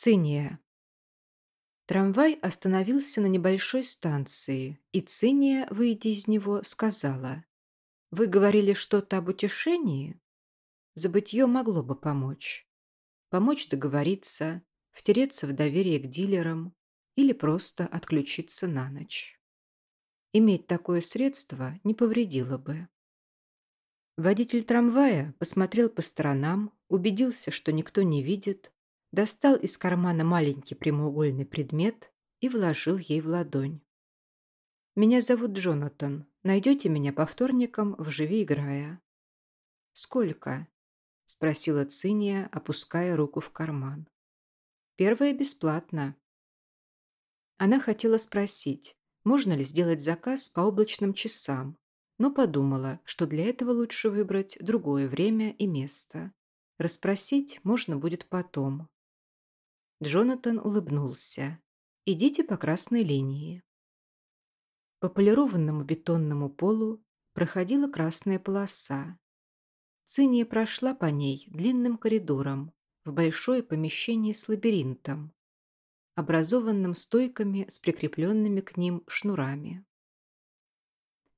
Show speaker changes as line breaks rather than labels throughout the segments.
Циния. Трамвай остановился на небольшой станции, и Циния, выйдя из него, сказала. «Вы говорили что-то об утешении?» Забытье могло бы помочь. Помочь договориться, втереться в доверие к дилерам или просто отключиться на ночь. Иметь такое средство не повредило бы. Водитель трамвая посмотрел по сторонам, убедился, что никто не видит, достал из кармана маленький прямоугольный предмет и вложил ей в ладонь. «Меня зовут Джонатан. Найдете меня по вторникам в «Живи, играя». «Сколько?» – спросила Циния, опуская руку в карман. «Первое бесплатно». Она хотела спросить, можно ли сделать заказ по облачным часам, но подумала, что для этого лучше выбрать другое время и место. Расспросить можно будет потом. Джонатан улыбнулся. «Идите по красной линии». По полированному бетонному полу проходила красная полоса. Циния прошла по ней длинным коридором в большое помещение с лабиринтом, образованным стойками с прикрепленными к ним шнурами.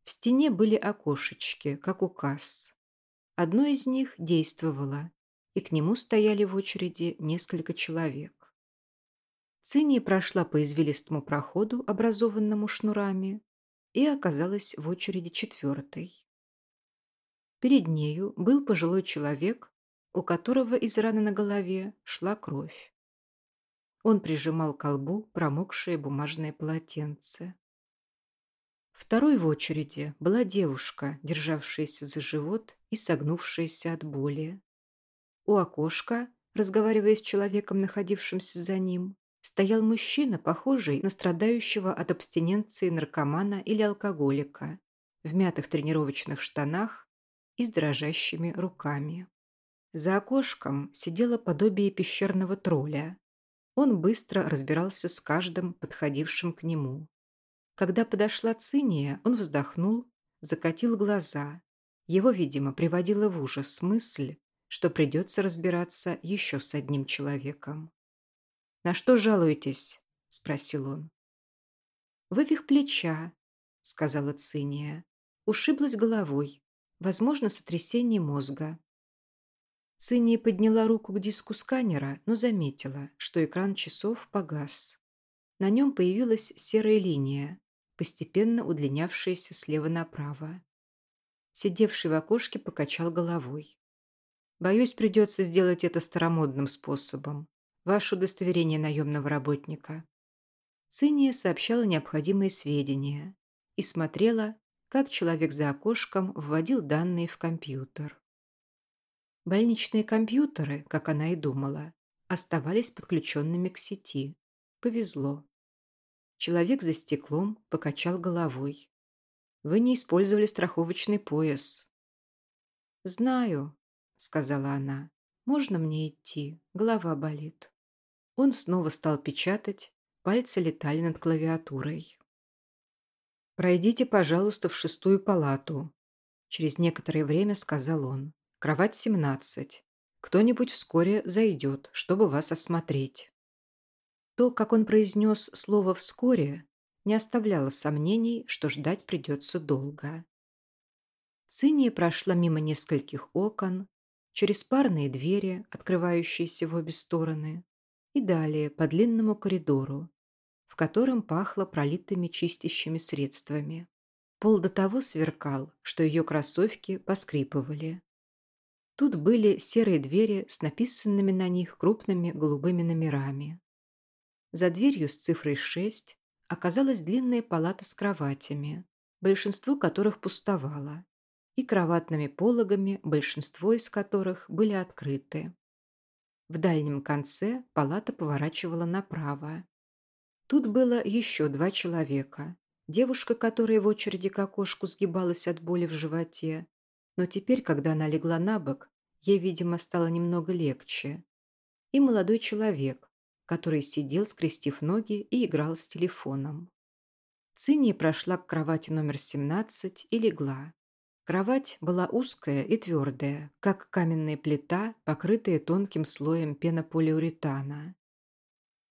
В стене были окошечки, как у касс. Одно из них действовало, и к нему стояли в очереди несколько человек. Циния прошла по извилистому проходу, образованному шнурами, и оказалась в очереди четвертой. Перед нею был пожилой человек, у которого из раны на голове шла кровь. Он прижимал к колбу промокшее бумажное полотенце. Второй в очереди была девушка, державшаяся за живот и согнувшаяся от боли. У окошка, разговаривая с человеком, находившимся за ним, стоял мужчина, похожий на страдающего от абстиненции наркомана или алкоголика, в мятых тренировочных штанах и с дрожащими руками. За окошком сидело подобие пещерного тролля. Он быстро разбирался с каждым, подходившим к нему. Когда подошла Циния, он вздохнул, закатил глаза. Его, видимо, приводила в ужас мысль, что придется разбираться еще с одним человеком. «На что жалуетесь?» – спросил он. «Вывих плеча», – сказала Циния. Ушиблась головой. Возможно, сотрясение мозга. Циния подняла руку к диску сканера, но заметила, что экран часов погас. На нем появилась серая линия, постепенно удлинявшаяся слева направо. Сидевший в окошке покачал головой. «Боюсь, придется сделать это старомодным способом. Ваше удостоверение наемного работника». Циния сообщала необходимые сведения и смотрела, как человек за окошком вводил данные в компьютер. Больничные компьютеры, как она и думала, оставались подключенными к сети. Повезло. Человек за стеклом покачал головой. «Вы не использовали страховочный пояс». «Знаю», — сказала она. «Можно мне идти? Голова болит». Он снова стал печатать, пальцы летали над клавиатурой. «Пройдите, пожалуйста, в шестую палату», — через некоторое время сказал он. «Кровать семнадцать. Кто-нибудь вскоре зайдет, чтобы вас осмотреть». То, как он произнес слово «вскоре», не оставляло сомнений, что ждать придется долго. Циния прошла мимо нескольких окон, через парные двери, открывающиеся в обе стороны, и далее по длинному коридору, в котором пахло пролитыми чистящими средствами. Пол до того сверкал, что ее кроссовки поскрипывали. Тут были серые двери с написанными на них крупными голубыми номерами. За дверью с цифрой 6 оказалась длинная палата с кроватями, большинство которых пустовало, и кроватными пологами, большинство из которых были открыты. В дальнем конце палата поворачивала направо. Тут было еще два человека. Девушка, которая в очереди к окошку сгибалась от боли в животе, но теперь, когда она легла на бок, ей, видимо, стало немного легче. И молодой человек, который сидел, скрестив ноги и играл с телефоном. Цинни прошла к кровати номер 17 и легла. Кровать была узкая и твердая, как каменная плита, покрытая тонким слоем пенополиуретана.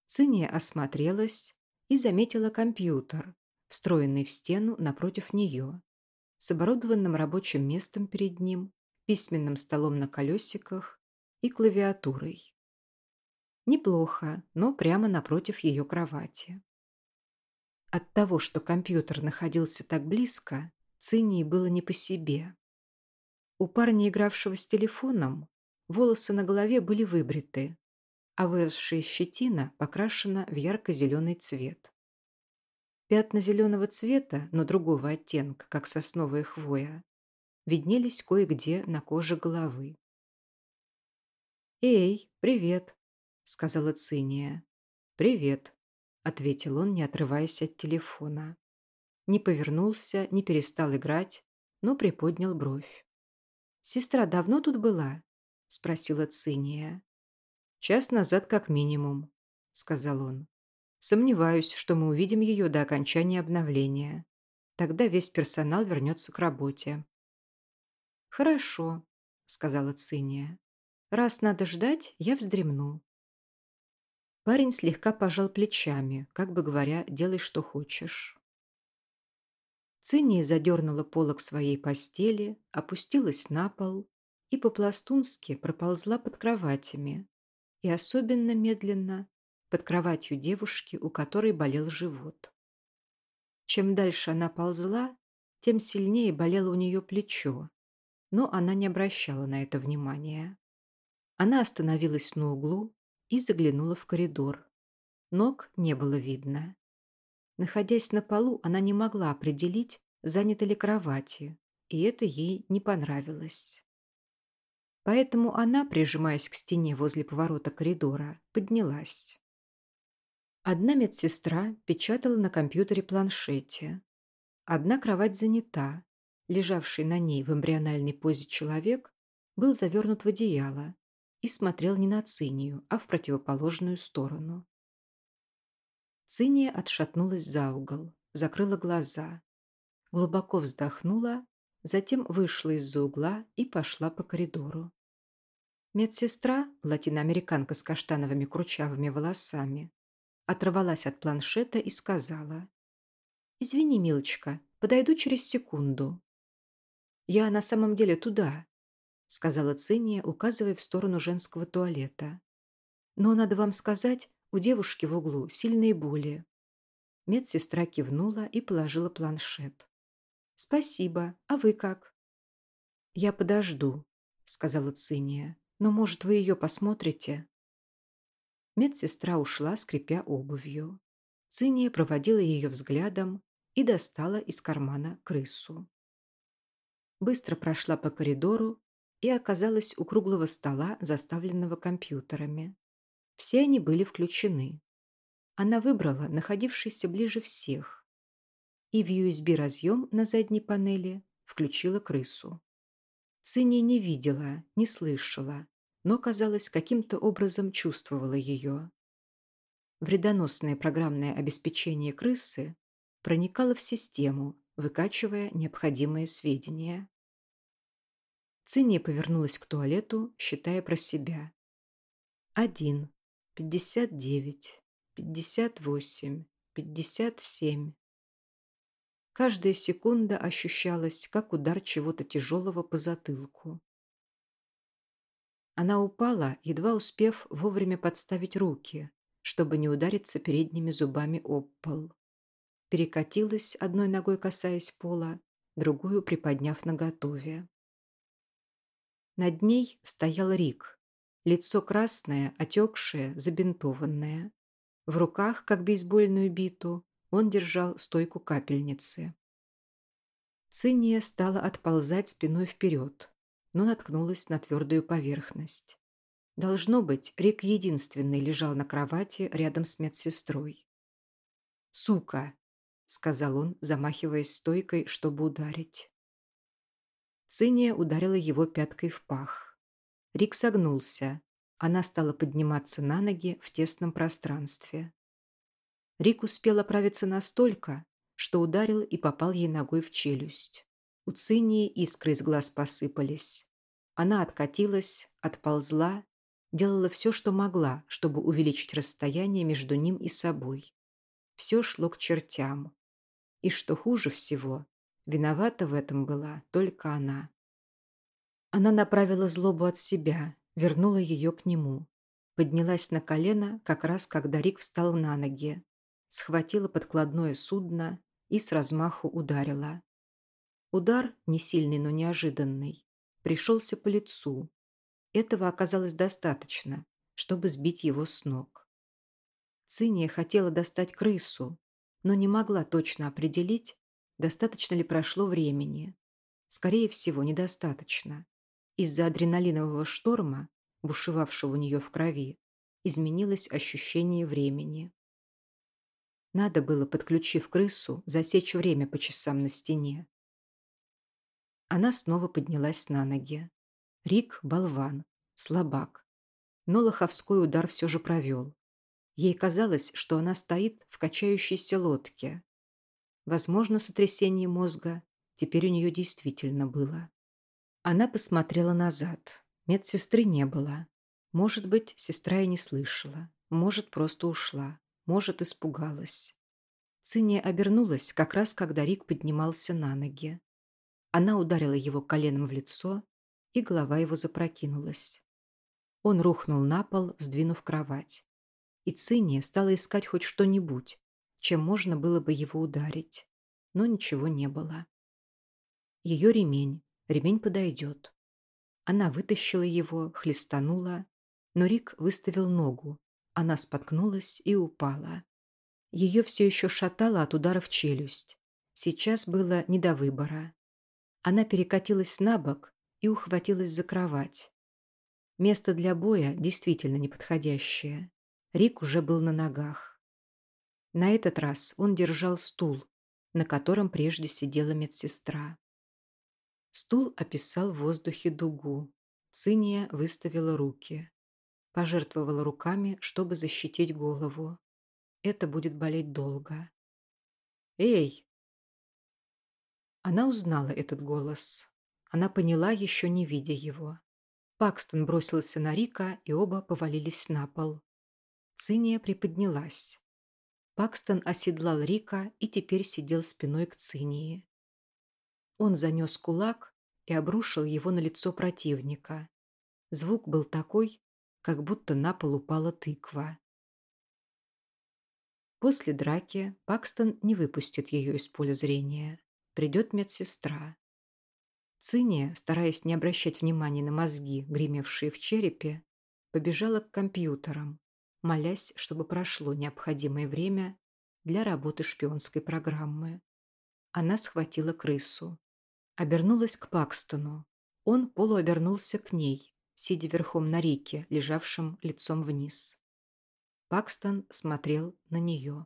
Циния осмотрелась и заметила компьютер, встроенный в стену напротив нее, с оборудованным рабочим местом перед ним, письменным столом на колесиках и клавиатурой. Неплохо, но прямо напротив ее кровати. От того, что компьютер находился так близко, Цинии было не по себе. У парня, игравшего с телефоном, волосы на голове были выбриты, а выросшая щетина покрашена в ярко-зеленый цвет. Пятна зеленого цвета, но другого оттенка, как сосновая хвоя, виднелись кое-где на коже головы. «Эй, привет!» — сказала Циния. «Привет!» — ответил он, не отрываясь от телефона. Не повернулся, не перестал играть, но приподнял бровь. «Сестра давно тут была?» — спросила Циния. «Час назад как минимум», — сказал он. «Сомневаюсь, что мы увидим ее до окончания обновления. Тогда весь персонал вернется к работе». «Хорошо», — сказала Циния. «Раз надо ждать, я вздремну». Парень слегка пожал плечами, как бы говоря, делай, что хочешь. Цинния задернула полок своей постели, опустилась на пол и по-пластунски проползла под кроватями, и особенно медленно под кроватью девушки, у которой болел живот. Чем дальше она ползла, тем сильнее болело у нее плечо, но она не обращала на это внимания. Она остановилась на углу и заглянула в коридор. Ног не было видно. Находясь на полу, она не могла определить, заняты ли кровати, и это ей не понравилось. Поэтому она, прижимаясь к стене возле поворота коридора, поднялась. Одна медсестра печатала на компьютере планшете. Одна кровать занята. Лежавший на ней в эмбриональной позе человек был завернут в одеяло и смотрел не на Цинию, а в противоположную сторону. Циния отшатнулась за угол, закрыла глаза, глубоко вздохнула, затем вышла из-за угла и пошла по коридору. Медсестра, латиноамериканка с каштановыми кручавыми волосами, оторвалась от планшета и сказала. «Извини, милочка, подойду через секунду». «Я на самом деле туда», — сказала Циния, указывая в сторону женского туалета. «Но надо вам сказать, у девушки в углу сильные боли. Медсестра кивнула и положила планшет. «Спасибо. А вы как?» «Я подожду», — сказала Циния. «Но, может, вы ее посмотрите?» Медсестра ушла, скрипя обувью. Циния проводила ее взглядом и достала из кармана крысу. Быстро прошла по коридору и оказалась у круглого стола, заставленного компьютерами. Все они были включены. Она выбрала находившийся ближе всех и в USB-разъем на задней панели включила крысу. Цинни не видела, не слышала, но, казалось, каким-то образом чувствовала ее. Вредоносное программное обеспечение крысы проникало в систему, выкачивая необходимые сведения. Цинни повернулась к туалету, считая про себя. Один, пятьдесят девять, пятьдесят восемь, пятьдесят семь. Каждая секунда ощущалась, как удар чего-то тяжелого по затылку. Она упала, едва успев вовремя подставить руки, чтобы не удариться передними зубами об пол. Перекатилась, одной ногой касаясь пола, другую приподняв наготове. Над ней стоял Рик, Лицо красное, отекшее, забинтованное. В руках, как бейсбольную биту, он держал стойку капельницы. Циния стала отползать спиной вперед, но наткнулась на твердую поверхность. Должно быть, Рик единственный лежал на кровати рядом с медсестрой. «Сука!» — сказал он, замахиваясь стойкой, чтобы ударить. Циния ударила его пяткой в пах. Рик согнулся. Она стала подниматься на ноги в тесном пространстве. Рик успел оправиться настолько, что ударил и попал ей ногой в челюсть. У Цинии искры из глаз посыпались. Она откатилась, отползла делала все, что могла, чтобы увеличить расстояние между ним и собой. Все шло к чертям. И что хуже всего, виновата в этом была только она. Она направила злобу от себя, вернула ее к нему. Поднялась на колено, как раз когда Рик встал на ноги. Схватила подкладное судно и с размаху ударила. Удар, не сильный, но неожиданный, пришелся по лицу. Этого оказалось достаточно, чтобы сбить его с ног. Циния хотела достать крысу, но не могла точно определить, достаточно ли прошло времени. Скорее всего, недостаточно. Из-за адреналинового шторма, бушевавшего у нее в крови, изменилось ощущение времени. Надо было, подключив крысу, засечь время по часам на стене. Она снова поднялась на ноги. Рик – болван, слабак. Но лоховской удар все же провел. Ей казалось, что она стоит в качающейся лодке. Возможно, сотрясение мозга теперь у нее действительно было. Она посмотрела назад. Медсестры не было. Может быть, сестра и не слышала. Может, просто ушла. Может, испугалась. Циния обернулась, как раз когда Рик поднимался на ноги. Она ударила его коленом в лицо, и голова его запрокинулась. Он рухнул на пол, сдвинув кровать. И Циния стала искать хоть что-нибудь, чем можно было бы его ударить. Но ничего не было. Ее ремень, Ремень подойдет. Она вытащила его, хлестанула, но Рик выставил ногу. Она споткнулась и упала. Ее все еще шатало от удара в челюсть. Сейчас было не до выбора. Она перекатилась на бок и ухватилась за кровать. Место для боя действительно неподходящее. Рик уже был на ногах. На этот раз он держал стул, на котором прежде сидела медсестра. Стул описал в воздухе дугу. Циния выставила руки. Пожертвовала руками, чтобы защитить голову. Это будет болеть долго. «Эй!» Она узнала этот голос. Она поняла, еще не видя его. Пакстон бросился на Рика, и оба повалились на пол. Циния приподнялась. Пакстон оседлал Рика и теперь сидел спиной к Цинии. Он занес кулак и обрушил его на лицо противника. Звук был такой, как будто на пол упала тыква. После драки Пакстон не выпустит ее из поля зрения. Придет медсестра. Циния, стараясь не обращать внимания на мозги, гремевшие в черепе, побежала к компьютерам, молясь, чтобы прошло необходимое время для работы шпионской программы. Она схватила крысу обернулась к Пакстону. Он полуобернулся к ней, сидя верхом на Рике, лежавшем лицом вниз. Пакстон смотрел на нее.